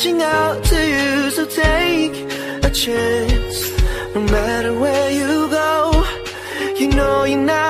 reaching out to you, so take a chance. No matter where you go, you know you're not.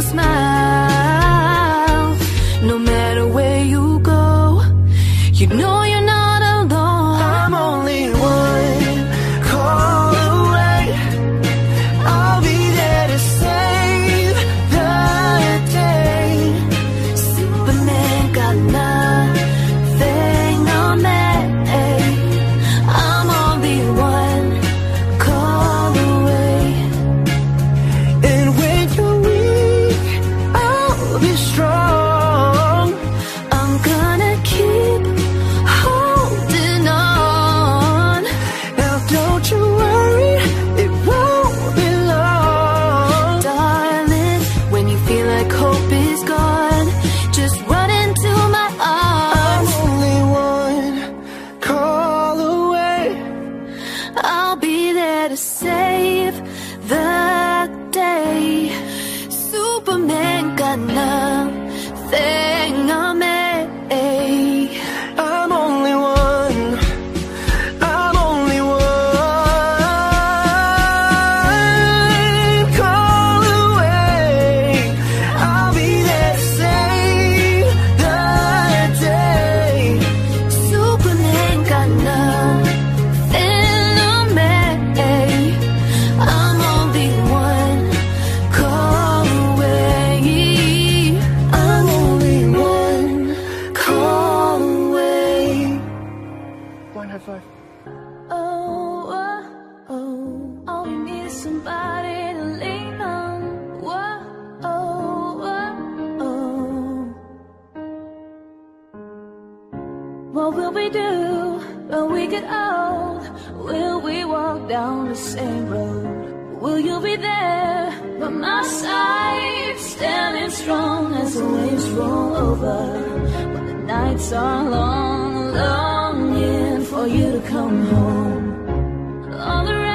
smile What will we do when we get old? Will we walk down the same road? Will you be there by my side, standing strong as the waves roll over? When the nights are long, longing for you to come home. All around